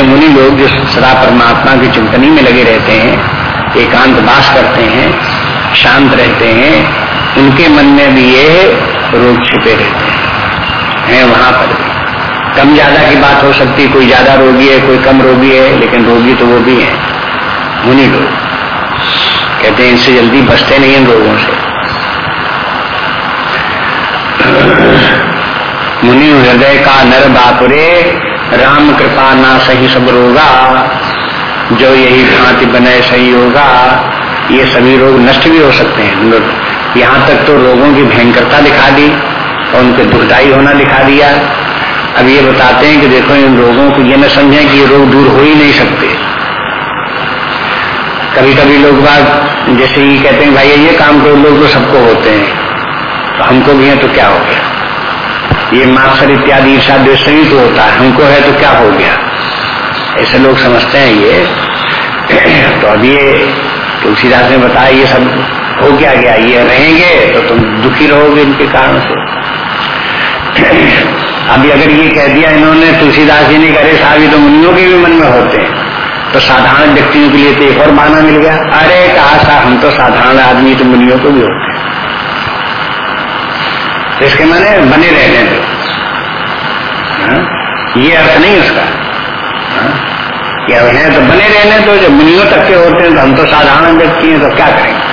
हैं, मुनि लोग जो सदा परमात्मा की चिंतनी में लगे रहते हैं, एकांत वास करते हैं, शांत रहते हैं, उनके मन में भी ये रोग छिपे रहते हैं। है वहाँ पर भी। कम ज़्यादा की बात हो सकती, कोई ज़्यादा रोगी है, कोई कम रोगी है, लेकिन रोगी तो वो भी है, मुनि लोग। कहते हैं, इनसे जल्दी बचते नहीं इन रोगों से। मुनि हृदय का नर बापुरे राम कृपा ना सही सब रोगा, जो यही भांति बने सही होगा ये सभी रोग नष्ट भी हो सकते हैं। यहाँ तक तो रोगों की भयंकरता दिखा दी और उनके दुखदायी होना दिखा दिया। अब ये बताते हैं कि देखो, इन रोगों को ये न समझें कि ये रोग दूर हो ही नहीं सकते। कभी कभी लोग बात जैसे ही कहते हैं, भाई, ये काम करो, लोग तो सबको होते हैं। तो हमको भी है तो क्या हो गया? ये मात्सर इत्यादि ईर्षा द्वेष को होता है। हमको है तो क्या हो गया? ऐसे लोग समझते हैं ये। तो अब ये तुलसीदास ने बताया, ये सब हो क्या गया? ये रहेंगे तो तुम दुखी रहोगे इनके कारण से। अभी अगर ये कह दिया इन्होंने, तुलसीदास जी ने करे साहब तो मुनियों के भी मन में होते हैं। तो साधारण व्यक्तियों के लिए तो एक और माना मिल गया। अरे, कहा सा हम तो साधारण आदमी तो मुनियों को भी होते हैं। तो इसके माने बने रहने दो? ये अर्थ नहीं उसका हाँ? है तो बने रहने तो जब मुनियों तक के होते हैं तो हम तो साधारण व्यक्ति हैं तो क्या करेंगे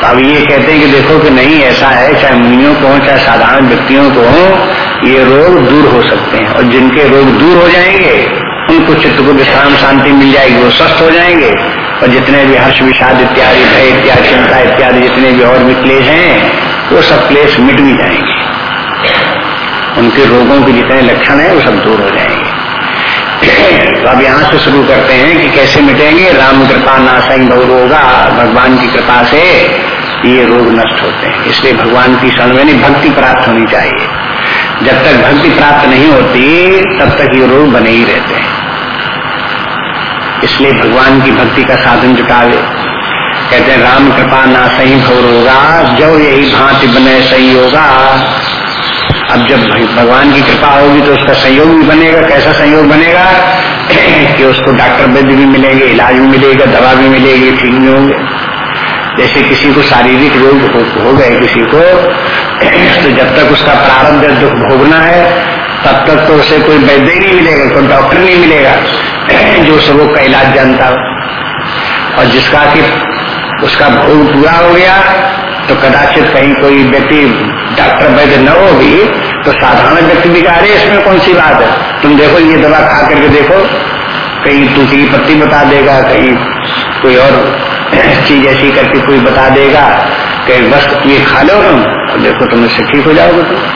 तो अब ये कहते हैं कि देखो कि नहीं, ऐसा है, चाहे मुनियों को हो, चाहे साधारण व्यक्तियों को हो, ये रोग दूर हो सकते हैं। और जिनके रोग दूर हो जाएँगे, उनको चित्त को विश्राम शांति मिल जाएगी, वो स्वस्थ हो जाएँगे। और जितने भी हर्ष, विषाद इत्यादि, भय इत्यादि, चिंता इत्यादि, जितने भी और भी क्लेश हैं, वो सब क्लेश मिट भी जाएँगे। उनके रोगों के जितने लक्षण है, वो सब दूर हो जाएँगे। तो अब यहाँ से शुरू करते हैं कि कैसे मिटेंगे? राम कृपा नाशा होगा भगवान की कृपा से ये रोग नष्ट होते हैं। इसलिए भगवान की शरण में भक्ति प्राप्त होनी चाहिए। जब तक भक्ति प्राप्त नहीं होती, तब तक ये रोग बने ही रहते हैं। इसलिए भगवान की भक्ति का साधन जुटावे कहते हैं, राम कृपा ना सही भोर होगा जो यही भांति बने सही होगा अब जब भगवान की कृपा होगी तो उसका सहयोग भी बनेगा। कैसा संयोग बनेगा? कि उसको डॉक्टर वैद्य भी मिलेंगे इलाज भी मिलेगा दवा भी मिलेगी ठीक भी होंगे। जैसे किसी को शारीरिक रोग हो, हो गए किसी को तो जब तक उसका प्रारंभ दुख भोगना है तब तक तो उसे कोई वैद्य नहीं मिलेगा कोई डॉक्टर नहीं मिलेगा जो उस रोग का इलाज जानता हो। और जिसका कि उसका भोग पूरा हो गया तो कदाचित कहीं कोई व्यक्ति डॉक्टर वैद्य न हो भी तो साधारण व्यक्ति भी कह रहे इसमें कौन सी बात है? तुम देखो, ये दवा खा करके देखो, कहीं टूटी पत्ती बता देगा, कहीं कोई और चीज़ ऐसी करके कोई बता देगा कि बस ये खा लो तुम, और देखो तुम इससे ठीक हो जाओगे तुम।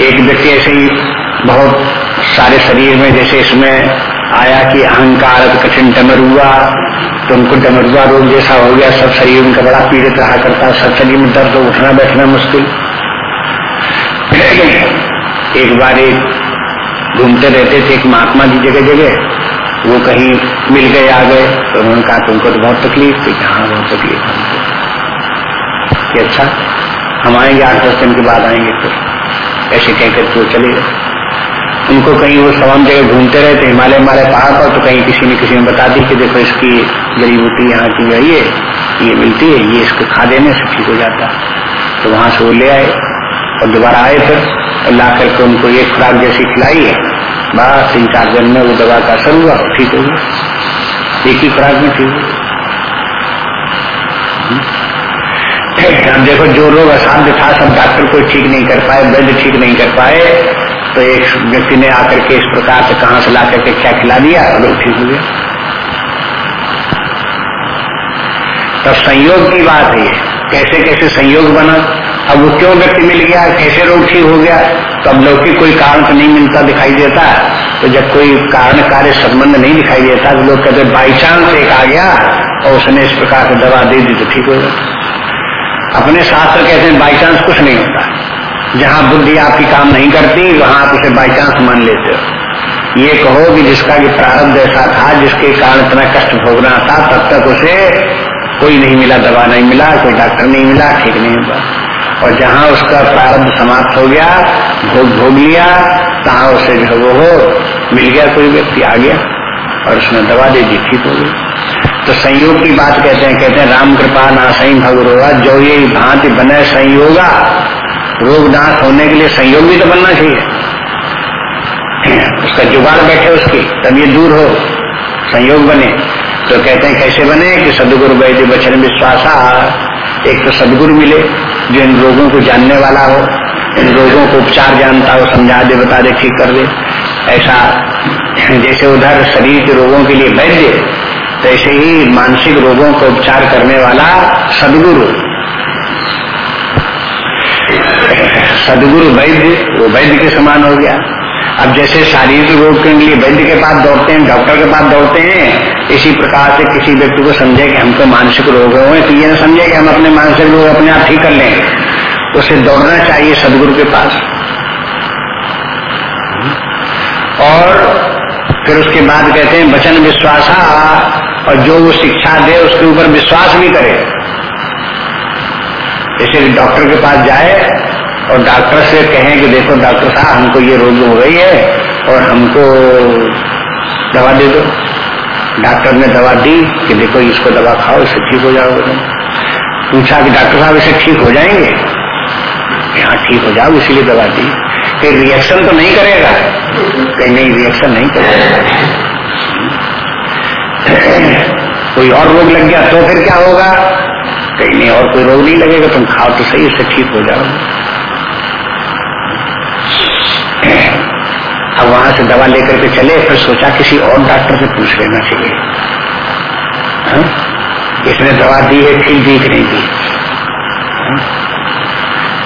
एक व्यक्ति ऐसे ही बहुत सारे शरीर में, जैसे इसमें आया कि अहंकार कठिन डमरुआ तो उनको डमरुआ रोग जैसा हो गया, सब शरीर उनका बड़ा पीड़ित रहा करता, सब शरीर में दर्द, उठना बैठना मुश्किल। एक बार एक घूमते रहते थे, एक महात्मा जी जगह जगह वो कहीं मिल गए, आ गए तो उन्होंने कहा तुमको तो बहुत तकलीफ़ थी हाँ बहुत तकलीफ़ कि अच्छा हम आएँगे, आठ दस दिन के बाद आएँगे फिर। ऐसे कहकर वो चले गए। उनको कहीं वो तमाम जगह घूमते रहे थे हिमालय हिमालय पहाड़ पर तो कहीं किसी ने किसी ने बता दी कि देखो इसकी जड़ी बूटी यहाँ की है, ये ये मिलती है, ये इसको खा देने से ठीक हो जाता। तो वहाँ से वो ले आए, और दोबारा आए फिर, और ला करके उनको एक खुराक जैसी खिलाई है बस तीन चार दिन में वो दवा का असर हुआ ठीक हो गया। एक ही खुराक में ठीक हुआ अब देखो, जो लोग असाध्य था, सब डॉक्टर कोई ठीक नहीं कर पाए वैद्य ठीक नहीं कर पाए तो एक व्यक्ति ने आकर के इस प्रकार से कहाँ से ला करके क्या खिला दिया? और लोग ठीक हो गया। तब संयोग की बात है कैसे कैसे संयोग बना? अब वो क्यों व्यक्ति मिल गया? कैसे रोग ठीक हो गया? तो अब लौकिक कोई कारण तो नहीं मिलता दिखाई देता। तो जब कोई कारण कार्य संबंध नहीं दिखाई देता तो लोग कहते बाई चांस एक आ गया और उसने इस प्रकार से दवा दे दी तो ठीक हो गया। अपने शास्त्र कहते हैं, बाई चांस कुछ नहीं होता। जहाँ बुद्धि आपकी काम नहीं करती, वहाँ आप उसे बाई चांस मान लेते हो। ये कहो कि जिसका कि प्रारब्ध ऐसा था, जिसके कारण इतना कष्ट भोगना था, तब तक उसे कोई नहीं मिला, दवा नहीं मिला, कोई डॉक्टर नहीं मिला, ठीक नहीं हुआ। और जहाँ उसका प्रारंभ समाप्त हो गया, भोग भोग लिया, तहां उसे जो वो हो, मिल गया कोई व्यक्ति, आ गया। और उसने दवा दे दी, ठीक हो गई। तो संयोग की बात कहते हैं कहते हैं, राम कृपा ना सही भगरोगा जो ये भांति बने संयोगा रोग नाश होने के लिए संयोग भी तो बनना चाहिए। उसका जुगाड़ बैठे उसकी, तब ये दूर हो, संयोग बने। तो कहते हैं, कैसे बने कि सदगुरु वैद्य वचन विश्वासा, एक तो सदगुरु मिले, जो इन रोगों को जानने वाला हो, इन रोगों को उपचार जानता हो, समझा दे, बता दे, ठीक कर दे। ऐसा, जैसे उधर शरीर के रोगों के लिए वैद्य तैसे ही मानसिक रोगों को उपचार करने वाला सदगुरु सदगुरु वैद्य, वो वैद्य के समान हो गया। अब जैसे शारीरिक रोग के लिए वैद्य के पास दौड़ते हैं, डॉक्टर के पास दौड़ते हैं, इसी प्रकार से किसी व्यक्ति को समझे कि हमको मानसिक रोग हुए तो ये न समझे कि हम अपने मानसिक रोग अपने आप ठीक कर लें। उसे दौड़ना चाहिए सदगुरु के पास। और फिर उसके बाद कहते हैं, वचन विश्वासा, और जो वो शिक्षा दे, उसके ऊपर विश्वास भी करे। इसे डॉक्टर के पास जाए और डॉक्टर से कहें कि देखो डॉक्टर साहब, हमको ये रोग हो गई है और हमको दवा दे दो। डॉक्टर ने दवा दी कि देखो इसको दवा खाओ, इससे ठीक हो जाओगे पूछा कि डॉक्टर साहब इसे ठीक हो जाएँगे? हाँ ठीक हो जाओ, इसीलिए दवा दी। फिर रिएक्शन तो नहीं करेगा। कहीं नहीं रिएक्शन नहीं करेगा। कोई और रोग लग गया तो फिर क्या होगा? कहीं नहीं, और कोई रोग नहीं लगेगा, तुम खाओ तो सही, इससे ठीक हो जाओगे। अब वहाँ से दवा लेकर के चले, फिर सोचा किसी और डॉक्टर से पूछ लेना चाहिए। इसने दवा दी है ठीक दी कि नहीं दी।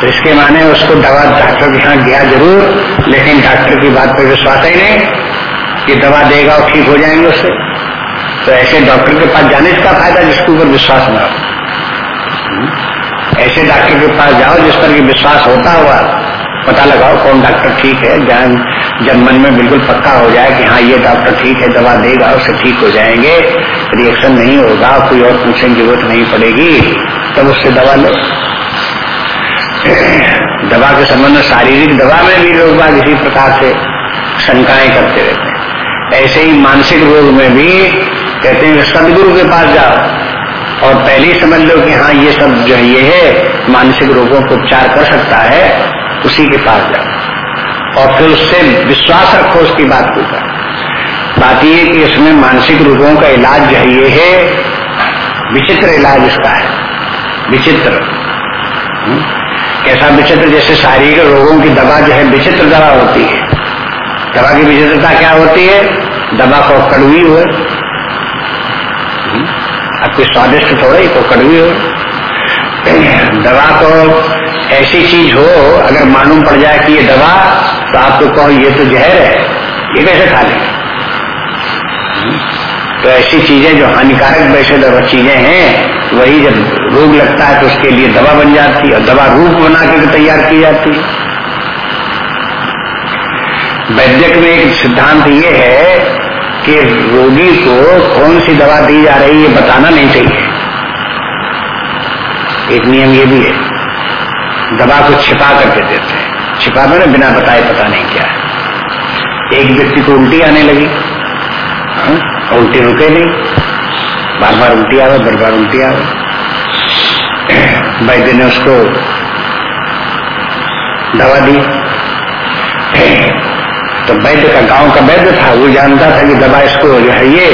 तो इसके माने उसको दवा डॉक्टर के यहाँ गया ज़रूर, लेकिन डॉक्टर की बात पर विश्वास ही नहीं कि दवा देगा और ठीक हो जाएँगे उससे। तो ऐसे डॉक्टर के पास जाने का फ़ायदा जिसके ऊपर विश्वास ना हो? ऐसे डॉक्टर के पास जाओ जिस पर विश्वास होता हुआ पता लगाओ कौन डॉक्टर ठीक है, जान जब मन में बिल्कुल पक्का हो जाए कि हाँ ये डॉक्टर ठीक है, दवा देगा, उससे ठीक हो जाएँगे। रिएक्शन नहीं होगा, कोई और पूछने की ज़रूरत नहीं पड़ेगी, तब उससे दवा लो। दवा के संबंध में शारीरिक दवा में भी लोग बाग इसी प्रकार से शंकाएँ करते रहते हैं। ऐसे ही मानसिक रोग में भी कहते हैं सदगुरु के पास जाओ। और पहले ही समझ लो कि हाँ ये सब जो है, ये है, मानसिक रोगों को उपचार कर सकता है, उसी के पास जाओ। और फिर उससे विश्वास रखो, उसकी बात के बात यह कि इसमें मानसिक रोगों का इलाज जो है, ये है, विचित्र इलाज इसका है। विचित्र। हम्म? कैसा विचित्र? जैसे शारीरिक रोगों की दवा जो है, विचित्र दवा होती है। दवा की विचित्रता क्या होती है? दवा को कड़वी हो हम्म? अब कोई स्वादिष्ट थोड़ा ही तो कड़वी हो। दवा तो ऐसी चीज़ हो, अगर मालूम पड़ जाए कि ये दवा तो आपको कहो, ये तो जहर है, ये कैसे खा लेंगे? तो ऐसी चीज़ें जो हानिकारक वैसे दवा चीज़ें हैं, वही जब रोग लगता है तो उसके लिए दवा बन जाती है, और दवा रूप बना के तैयार की जाती है। वैद्यक में एक सिद्धांत ये है कि रोगी को कौन सी दवा दी जा रही है बताना नहीं चाहिए। एक नियम ये भी है, दवा को छिपा करके देते हैं। छिपा दो ना बिना बताए पता नहीं क्या है। एक व्यक्ति को उल्टी आने लगी हाँ? उल्टी रुके नहीं। बार बार उल्टी आवे बार बार उल्टी आवे। वैद्य ने उसको दवा दी। तो वैद्य का गाँव का वैद्य था, वो जानता था कि दवा इसको जो है ये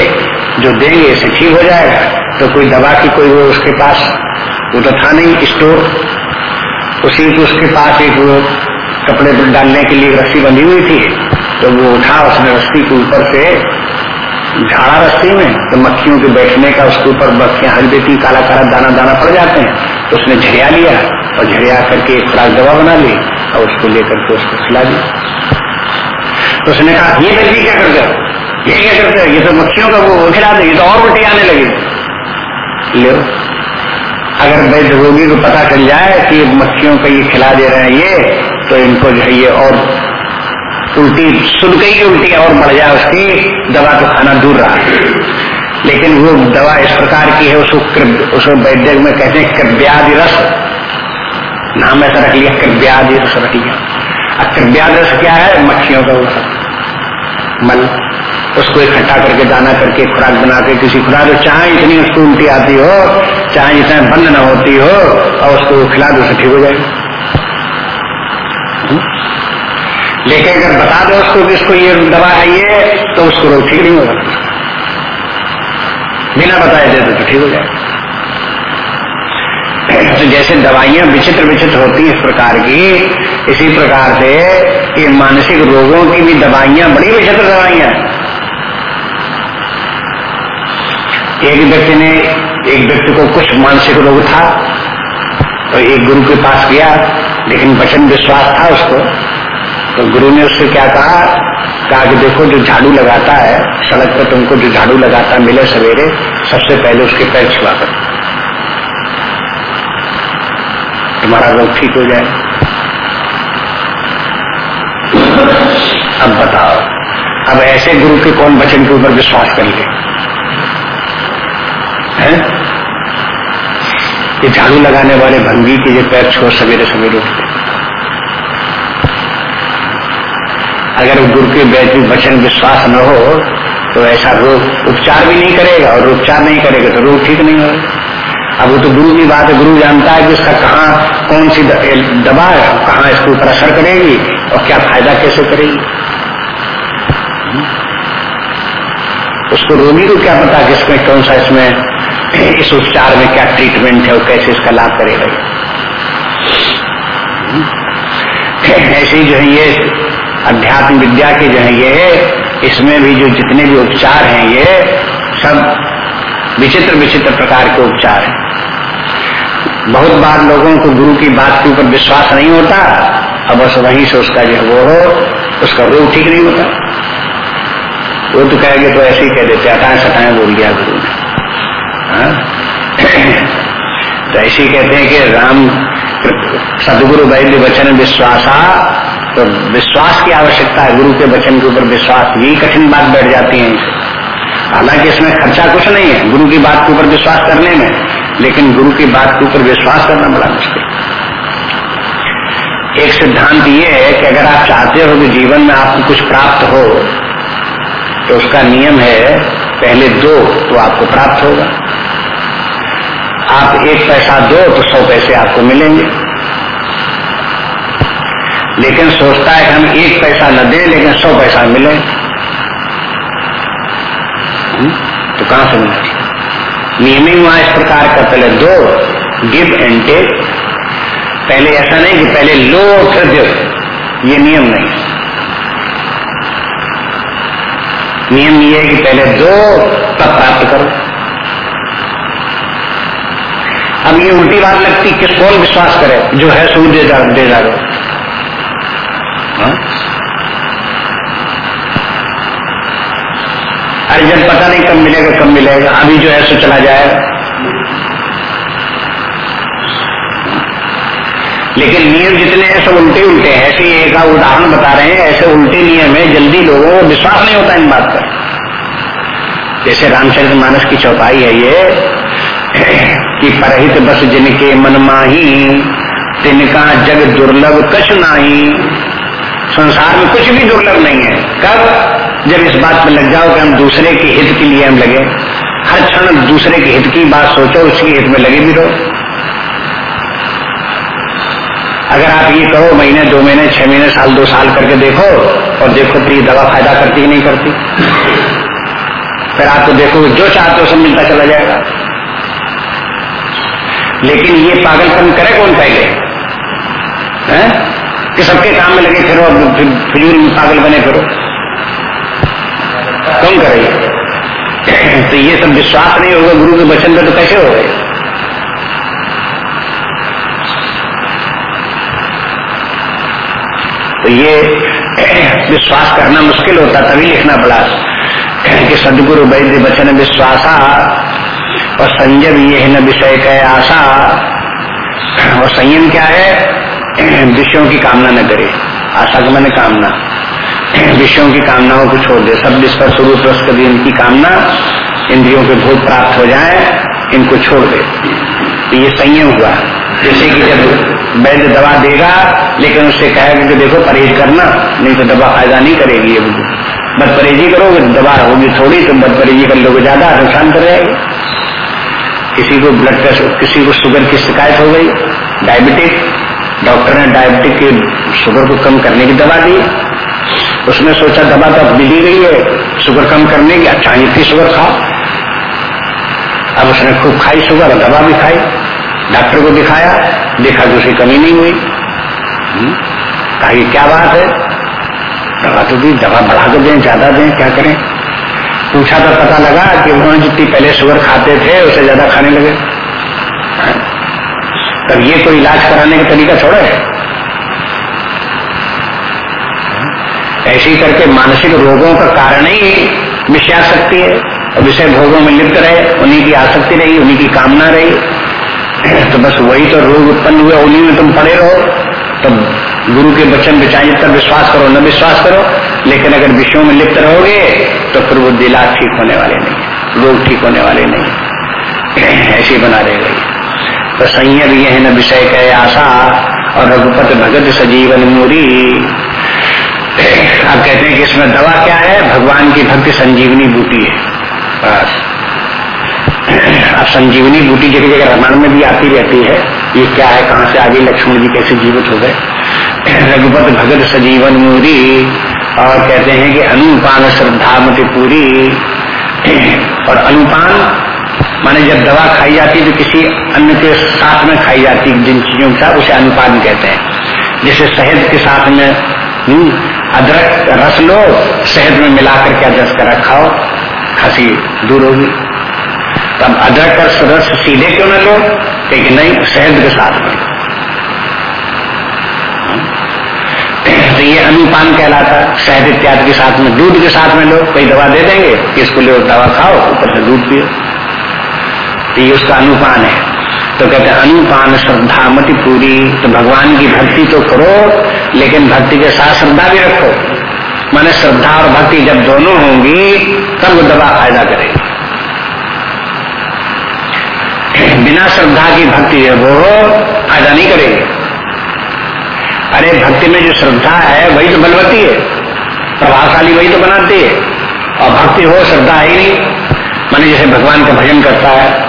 जो देंगे इसे ठीक हो जाएगा। तो कोई दवा की कोई वो उसके पास, वो तो था नहीं स्टोर। उसी को उसके पास एक वो कपड़े डालने के लिए रस्सी बंधी हुई थी। तो वो उठा, उसने रस्सी के ऊपर से झाड़ा रस्सी में तो मक्खियों के बैठने का उसके ऊपर मक्खियाँ हल देती काला काला दाना दाना पड़ जाते हैं। तो उसने झरिया लिया और झरिया करके एक खुराक दवा बना ली और उसको लेकर के उसको खिला दी तो उसने कहा, ये व्यक्ति क्या करते हो? ये क्या करते ये तो मक्खियों का वो खिला दे, ये तो और उल्टी आने लगी। ले अगर वैद्य रोगी को पता चल जाए कि मक्खियों को ये खिला दे रहे हैं ये तो इनको जो है ये और उल्टी सुन के ही उल्टी और बढ़ जाए उसकी, दवा तो खाना दूर रहा। लेकिन वो दवा इस प्रकार की है, उसको उसको वैद्य में कहते हैं कृव्यादि रस नाम ऐसा रख लिया कृव्यादि रस रख लिया। कृव्यादि रस क्या है? मक्खियों का मल उसको इकट्ठा करके दाना करके खुराक बना के किसी खुराक चाहे इतनी उसको उल्टी आती हो, चाहे जितना बंद न होती हो, और उसको खिला दो ठीक हो जाएगी। हम्म? लेकिन अगर बता दो उसको कि इसको ये दवा है ये तो उसको रोग ठीक नहीं होगा। बिना बताए दे तो ठीक हो जाएगा। तो जैसे दवाइयाँ विचित्र विचित्र होती हैं इस प्रकार की, इसी प्रकार से ये मानसिक रोगों की भी दवाइयाँ, बड़ी विचित्र दवाइयाँ। एक व्यक्ति ने, एक व्यक्ति को कुछ मानसिक रोग था तो एक गुरु के पास गया, लेकिन वचन विश्वास था उसको। तो गुरु ने उससे क्या कहा कहा कि देखो, जो झाड़ू लगाता है, सड़क पर तुमको जो झाड़ू लगाता मिले सवेरे, सबसे पहले उसके पैर छुआ कर। तुम्हारा रोग ठीक हो जाए। अब बताओ, अब ऐसे गुरु के कौन वचन के ऊपर विश्वास करेंगे? ये झाड़ू लगाने वाले भंगी के ये पैर छोड़ सवेरे सवेरे उठते अगर गुरु के वैद्य वचन विश्वास न हो तो ऐसा रोग उपचार भी नहीं करेगा, और उपचार नहीं करेगा तो रोग ठीक नहीं होगा। अब वो तो गुरु की बात है, गुरु जानता है कि उसका कहाँ, कौन सी दवा कहाँ इसके ऊपर असर करेगी और क्या फ़ायदा कैसे करेगी? उसको रोगी को क्या पता कि इसमें कौन सा इसमें, इस उपचार में क्या ट्रीटमेंट है और कैसे इसका लाभ करेगा? ऐसे जो है ये अध्यात्म विद्या के जो है ये, इसमें भी जो जितने भी उपचार हैं ये सब विचित्र विचित्र प्रकार के उपचार हैं। बहुत बार लोगों को गुरु की बात के ऊपर विश्वास नहीं होता अब बस वहीं से उसका जो वो हो, उसका रोग ठीक नहीं होता। वो तो कहेंगे तो ऐसे ही कह देते, हटाए, सटाए, बोल दिया गुरु ने। हाँ? तो ऐसे ही कहते हैं कि राम, सदगुरु वैद्य वचन विश्वासा तो विश्वास की आवश्यकता है, गुरु के वचन के ऊपर विश्वास यही कठिन बात बैठ जाती है। हालाँकि इसमें खर्चा कुछ नहीं है, गुरु की बात के ऊपर विश्वास करने में, लेकिन गुरु की बात के ऊपर विश्वास करना बड़ा मुश्किल एक सिद्धांत ये है कि अगर आप चाहते हो कि जीवन में आपको कुछ प्राप्त हो तो उसका नियम है, पहले दो तो आपको प्राप्त होगा। आप एक पैसा दो तो सौ पैसे आपको मिलेंगे। लेकिन सोचता है कि हम एक पैसा न दें, लेकिन सौ पैसा मिले। हम्म? तो कहाँ से मिले? नियम ही वहाँ इस प्रकार का पहले दो गिव एंड टेक पहले ऐसा नहीं कि पहले लो फिर दो ये नियम नहीं। नियम ये है कि पहले दो तब प्राप्त करो। अब ये उल्टी बात लगती, किस कौन विश्वास करे? जो है सो दे जा दे जा हाँ? अरे जब पता नहीं कब मिलेगा कब मिलेगा। अभी जो है सो चला जाएगा। लेकिन नियम जितने हैं, सब उल्टे उल्टे हैं। ऐसे एक उदाहरण बता रहे हैं, ऐसे उल्टे नियम है, जल्दी लोगों को विश्वास नहीं होता इन बात पर। जैसे रामचंद्र मानस की चौपाई है ये, कि परहित बस जिनके मन माही, तिनका जग दुर्लभ कछ नाही। संसार में कुछ भी दुर्लभ नहीं है। कब? जब इस बात में लग जाओ कि हम दूसरे के हित के लिए हम लगे। हर क्षण दूसरे के हित की बात सोचो, उसके हित में लगे भी रहो। अगर आप ये कहो महीने, दो महीने, छह महीने, साल, दो साल करके देखो और देखो तो ये दवा फ़ायदा करती कि नहीं करती। फिर आपको देखो, जो चाहते हो सब मिलता चला जाएगा। लेकिन ये पागलपन करे कौन पहले? है? कि सबके काम में लगे, फिर फिजूल में पागल बने फिरो कौन करे तो ये सब विश्वास नहीं होगा, गुरु के वचन पे तो कैसे हो गए तो ये विश्वास करना मुश्किल होता, तभी लिखना पड़ा कि सदगुरु वैद्य वचन विश्वासा, और संयम ये है न विषय का आशा। और संयम क्या है? विषयों की कामना न करे, आशा का मैंने कामना। विषयों की कामनाओं को छोड़ दे, सब पर स्वरूप रस कभी उनकी कामना इंद्रियों के भोग प्राप्त हो जाए, इनको छोड़ दे। तो ये संयम हुआ। जैसे कि जब वैद्य दवा देगा, लेकिन उससे कहेगा कि देखो परहेज करना, नहीं तो दवा फ़ायदा नहीं करेगी ये बद परहेजी करोगे तो दवा होगी थोड़ी तो बद परहेजी कर लोगे ज़्यादा नुकसान कर जाएगी। किसी को ब्लड प्रेशर किसी को शुगर की शिकायत हो गई डायबिटिक डॉक्टर ने डायबिटिक की शुगर को कम करने की दवा दी। उसने सोचा, दवा तो अब मिली गई है शुगर कम करने की अच्छा इतनी शुगर खाओ। अब उसने खूब खाई शुगर और दवा भी खाई। डॉक्टर को दिखाया, देखा कि उसे कमी नहीं हुई। हम्म? कहा क्या बात है? दवा तो दी, दवा बढ़ा कर दें, ज़्यादा दें, क्या करें? पूछा तो पता लगा कि उन्होंने जितनी पहले शुगर खाते थे, उसे ज़्यादा खाने लगे। तब ये कोई इलाज कराने का तरीका छोड़ा है। ऐसे ही करके मानसिक रोगों का कारण ही विषया सकती है। और विषय भोगों में लिप्त रहे, उन्हीं की आसक्ति रही, उन्हीं की कामना रही। तो बस वही तो रोग उत्पन्न हुए उन्हीं में तुम पड़े रहो तो गुरु के वचन बिचाई पर विश्वास करो, न विश्वास करो। लेकिन अगर विषयों में लिप्त रहोगे तो फिर वो दिला ठीक होने वाले नहीं, रोग ठीक होने वाले नहीं। ऐसे बना रहेगा। तो संयम ये है न विषय कहे आशा, और रघुपत भगत सजीवन मूरी। अब कहते हैं कि इसमें दवा क्या है? भगवान की भक्ति संजीवनी बूटी है। बस। संजीवनी बूटी जगह जगह रामायण में भी आती रहती है। ये क्या है कहाँ से आगे लक्ष्मण जी कैसे जीवित हो गए? रघुपत भगत सजीवन मूरी और कहते हैं कि अनुपान श्रद्धा मत पूरी। और अनुपान माने जब दवा खाई जाती है तो किसी अन्य के साथ में खाई जाती जिन चीज़ों का उसे अनुपान कहते हैं। जैसे शहद के साथ में हम्म, अदरक रस लो शहद में मिलाकर के अदरक का रखाओ खांसी दूर होगी। तब अदरक का सदस्य सीधे क्यों न लो लेकिन नहीं शहद के साथ। में तो ये अनुपान कहलाता शहद इत्यादि के साथ में, दूध के साथ में लो कोई दवा दे देंगे कि इसको लो दवा खाओ, ऊपर से दूध पियो। तो ये उसका अनुपान है। तो कहते हैं, अनुपान श्रद्धा मति पूरी। तो भगवान की भक्ति तो करो, लेकिन भक्ति के साथ श्रद्धा भी रखो। माने श्रद्धा और भक्ति जब दोनों होंगी, तब वो दवा फ़ायदा करेगी। बिना श्रद्धा की भक्ति है वो फ़ायदा नहीं करेगी। अरे भक्ति में जो श्रद्धा है वही तो बलवती है। प्रभावशाली वही तो बनाती है। और भक्ति हो श्रद्धा है ही नहीं। माने जैसे भगवान का भजन करता है,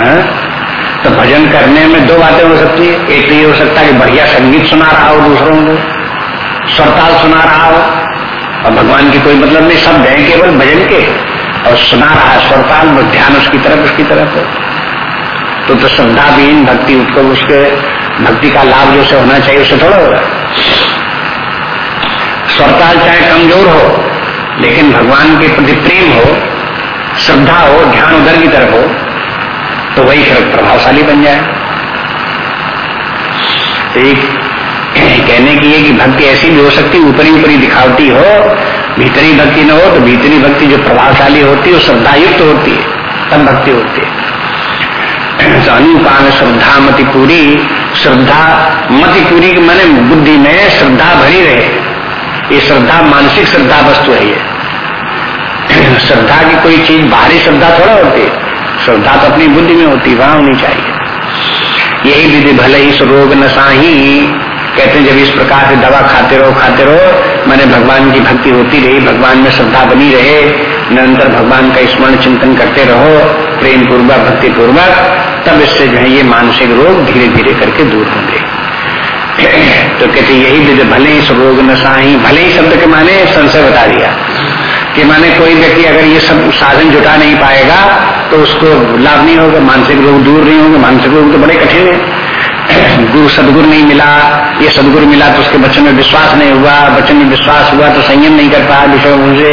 है? तो भजन करने में दो बातें हो सकती है। एक तो ये हो सकता है कि बढ़िया संगीत सुना रहा हो दूसरों को स्वरताल सुना रहा हो। और भगवान की कोई मतलब नहीं शब्द है केवल भजन के। और सुना रहा है स्वरताल ध्यान उसकी तरफ़ उसकी तरफ़ तो तो श्रद्धाहीन भक्ति उसको उसके भक्ति का लाभ जो से होना चाहिए, उसे थोड़ा होगा। स्वरताल चाहे कमज़ोर हो, लेकिन भगवान के प्रति प्रेम हो, श्रद्धा हो, ध्यान उधर की तरफ़ हो तो वही फिर प्रभावशाली बन जाए। एक कहने की है कि भक्ति ऐसी भी हो सकती ऊपरी ऊपरी दिखावती हो, भीतरी भक्ति न हो तो भीतरी भक्ति जो प्रभावशाली होती है, वो श्रद्धायुक्त तो होती है, तब भक्ति होती है। तो अनुपान श्रद्धा मति पूरी श्रद्धा मति पूरी मैंने बुद्धि में श्रद्धा भरी रहे। ये श्रद्धा मानसिक श्रद्धा वस्तु है ये। श्रद्धा की कोई चीज़ बाहरी श्रद्धा थोड़ा होती श्रद्धा तो अपनी बुद्धि में होती वहाँ होनी चाहिए। यही विधि भले ही रोग नशाही कहते हैं, जब इस प्रकार से दवा खाते रहो खाते रहो, मैंने भगवान की भक्ति होती रही, भगवान में श्रद्धा बनी रहे, निरंतर भगवान का स्मरण चिंतन करते रहो प्रेम पूर्वक भक्ति पूर्वक तब इससे जो है ये मानसिक रोग धीरे धीरे करके दूर होंगे। तो कहते यही विधि, भले ही सब रोग नशा ही भले ही शब्द के माने संशय बता दिया। कि माने कोई व्यक्ति अगर ये सब साधन जुटा नहीं पाएगा तो उसको लाभ नहीं होगा, मानसिक रोग दूर नहीं होंगे, मानसिक रोग तो बड़े कठिन है। गुरु, सदगुरु नहीं मिला, ये सदगुरु मिला तो उसके बच्चों में विश्वास नहीं हुआ, बच्चों में विश्वास हुआ तो संयम नहीं कर पाया विषय उनसे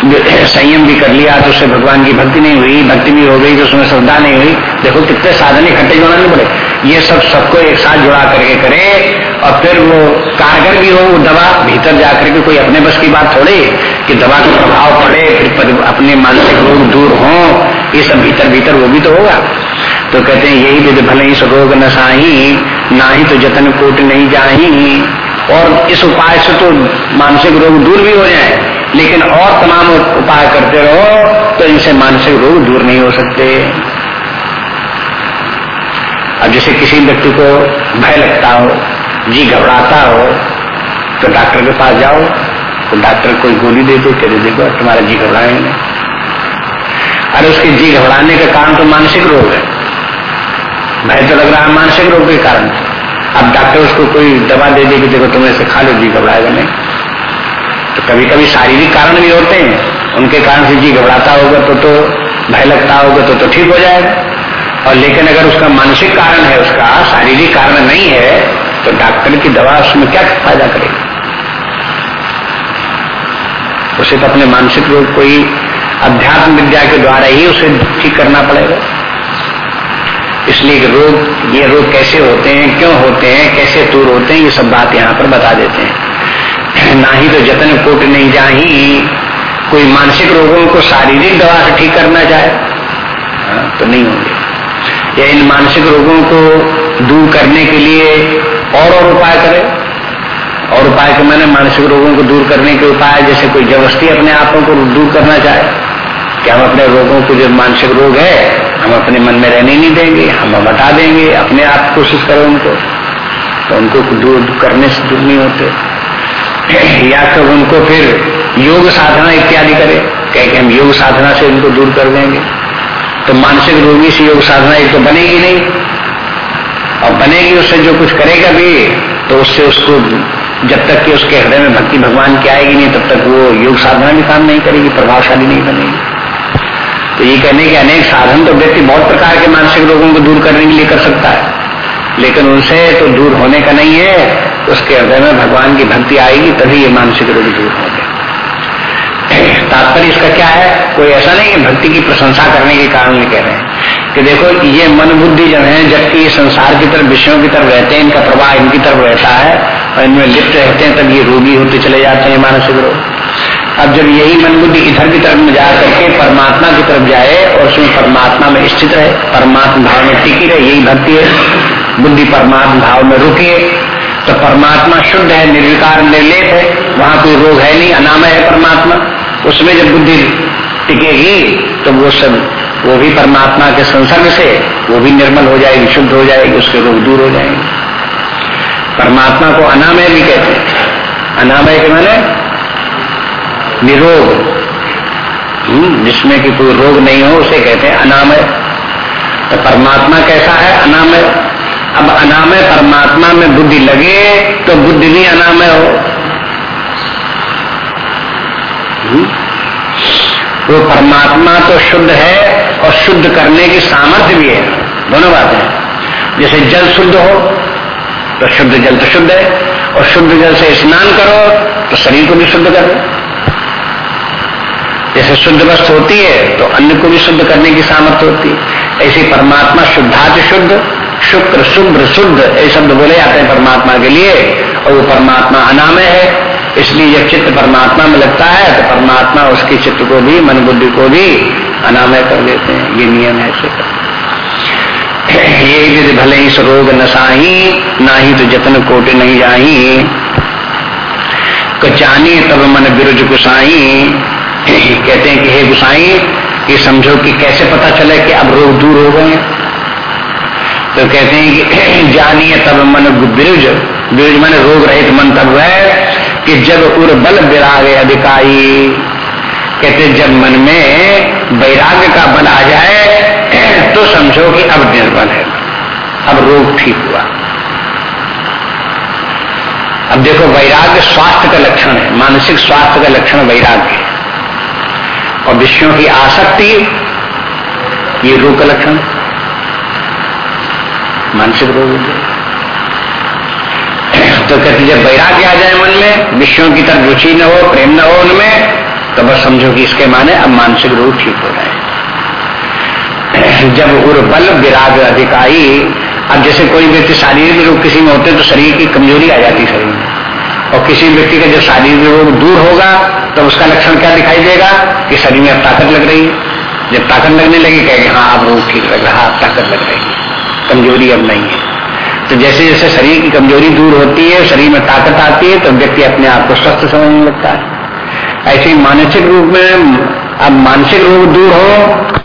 संयम भी कर लिया तो उससे भगवान की भक्ति नहीं हुई, भक्ति भी हो गई तो उसमें श्रद्धा नहीं हुई। देखो कितने साधन इकट्ठे जोड़ाने पड़े। ये सब सबको एक साथ जुड़ा करके करे, और फिर वो कारगर भी हो, वो दवा भीतर जाकर के कोई अपने बस की बात थोड़ी, कि दवा का प्रभाव पड़े, फिर अपने मानसिक रोग दूर हो, ये सब भीतर भीतर वो भी तो होगा। तो कहते हैं, यही विध भले ही रोग नशाही ना ही तो जतन कोट नहीं जाही। और इस उपाय से तो मानसिक रोग दूर भी हो जाए। लेकिन और तमाम उपाय करते रहो तो इनसे मानसिक रोग दूर नहीं हो सकते। अब जैसे किसी व्यक्ति को भय लगता हो, जी घबराता हो तो डॉक्टर के पास जाओ तो डॉक्टर कोई गोली दे दे कहते देखो, तुम्हारा जी घबराएँगे अरे उसके जी घबराने का कारण तो मानसिक रोग है। भय तो लग रहा है मानसिक रोग के कारण। अब डॉक्टर उसको कोई दवा दे दे कि देखो तुम्हें से खा लो, जी घबराएगा नहीं। तो कभी कभी शारीरिक कारण भी होते हैं। उनके कारण से जी घबराता होगा तो तो भय लगता होगा तो तो ठीक हो जाएगा। और लेकिन अगर उसका मानसिक कारण है, उसका शारीरिक कारण नहीं है तो डॉक्टर की दवा उसमें क्या फ़ायदा करेगी? उसे तो अपने मानसिक रोग को ही अध्यात्म विद्या के द्वारा ही उसे ठीक करना पड़ेगा। इसलिए रोग, ये रोग कैसे होते हैं, क्यों होते हैं, कैसे दूर होते हैं, ये सब बात यहाँ पर बता देते हैं। ना ही तो जतन कोट नहीं जा कोई मानसिक रोगों को शारीरिक दवा से ठीक करना चाहे हाँ, तो नहीं होंगे। या इन मानसिक रोगों को दूर करने के लिए और और उपाय करें। और उपाय के मैंने मानसिक रोगों को दूर करने के उपाय जैसे कोई जबरस्ती अपने आपों को दूर करना चाहे। कि हम अपने रोगों को जो मानसिक रोग है हम अपने मन में रहने नहीं देंगे हम बता देंगे अपने आप कोशिश करें उनको। तो उनको दूर करने से दूर नहीं होते। या तो उनको फिर योग साधना इत्यादि करे। कह हम योग साधना से उनको दूर कर देंगे। तो मानसिक रोगी से योग साधना एक तो बनेगी नहीं। और बनेगी उससे जो कुछ करेगा भी तो उससे उसको जब तक कि उसके हृदय में भक्ति भगवान की आएगी नहीं, तब तक वो योग साधना भी काम नहीं करेगी, प्रभावशाली नहीं बनेगी। तो ये कहने के अनेक साधन तो व्यक्ति बहुत प्रकार के मानसिक रोगों को दूर करने के लिए कर सकता है। लेकिन उनसे तो दूर होने का नहीं है। उसके हृदय में भगवान की भक्ति आएगी, तभी ये मानसिक रोग दूर होंगे। तात्पर्य इसका क्या है? कोई ऐसा नहीं है भक्ति की प्रशंसा करने के कारण कह रहे हैं कि देखो, ये मन बुद्धि जब है, जबकि संसार की तरफ़, विषयों की तरफ़ रहते हैं, इनका प्रवाह इनकी तरफ़ रहता है, और इनमें लिप्त रहते हैं, तब ये रोगी होते चले जाते हैं मानसिक रोग। अब जब यही मन बुद्धि इधर की तरफ़ में जा करके परमात्मा की तरफ़ जाए, और उसमें परमात्मा में स्थित रहे, परमात्मा भाव में टिकी रहे, यही भक्ति है। बुद्धि परमात्मा भाव में रुके तो परमात्मा शुद्ध है निर्विकार निर्लेप है वहाँ कोई रोग है नहीं अनामय है परमात्मा। उसमें जब बुद्धि टिकेगी तो वो सब वो भी परमात्मा के संसर्ग से वो भी निर्मल हो जाएगी शुद्ध हो जाएगी उसके रोग दूर हो जाएँगे। परमात्मा को अनामय भी कहते हैं। अनामय के मैंने निरोग। हम्म, जिसमें कि कोई रोग नहीं हो उसे कहते हैं अनामय। तो परमात्मा कैसा है? अनामय। अब अनामय परमात्मा में बुद्धि लगे तो बुद्धि भी अनामय हो। हम्म, वो परमात्मा तो शुद्ध है और शुद्ध करने की सामर्थ्य भी है। दोनों बातें जैसे जल शुद्ध हो तो शुद्ध जल तो शुद्ध है और शुद्ध जल से स्नान करो तो शरीर को भी शुद्ध करो जैसे शुद्ध वस्तु होती है तो अन्य को भी शुद्ध करने की सामर्थ्य होती है। ऐसे परमात्मा शुद्धाच शुद्ध शुक्र शुभ्र शुद्ध ये शब्द बोले जाते हैं परमात्मा के लिए, और वो परमात्मा अनामय है। इसलिए जब चित्त परमात्मा में लगता है तो परमात्मा उसके चित्त को भी, मन बुद्धि को भी अनामय कर देते हैं। ये नियम है ये यदि भले ही सरोग नसाही ना ही तो जतन कोटे नहीं जाही। जानी तब मन विरुज गुसाई। कहते हैं कि हे गुसाई, ये समझो कि कैसे पता चले कि अब रोग दूर हो गए तो कहते हैं कि जानिए तब मन बिरुज बिरुज मन रोग रहित मन तब है कि जब उर बल विराग अधिकाई कहते जब मन में वैराग्य का बल आ जाए तो समझो कि अब निर्बल है। अब रोग ठीक हुआ। अब देखो, वैराग्य स्वास्थ्य का लक्षण है। मानसिक स्वास्थ्य का लक्षण वैराग्य है। और विषयों की आसक्ति, ये रोग का लक्षण मानसिक रोग तो कहते जब वैराग्य आ जाए मन में, विषयों की तरफ़ रुचि न हो, प्रेम न हो उनमें तो बस समझो कि इसके माने अब मानसिक रोग ठीक हो रहे हैं। जब उर्बल विराग अधिकारी, अब जैसे कोई व्यक्ति शारीरिक रोग किसी में होते तो शरीर की कमज़ोरी आ जाती शरीर में। और किसी व्यक्ति का जब शारीरिक रोग दूर होगा तो उसका लक्षण क्या दिखाई देगा? कि शरीर में अब ताकत लग रही है। जब ताकत लगने लगी, कहेगी हाँ अब रोग ठीक लग रहा ताकत लग रही है। कमज़ोरी अब नहीं है। तो जैसे जैसे शरीर की कमज़ोरी दूर होती है, शरीर में ताकत आती है तो व्यक्ति अपने आप को स्वस्थ समझने लगता है। ऐसे मानसिक रूप में, अब मानसिक रोग दूर हो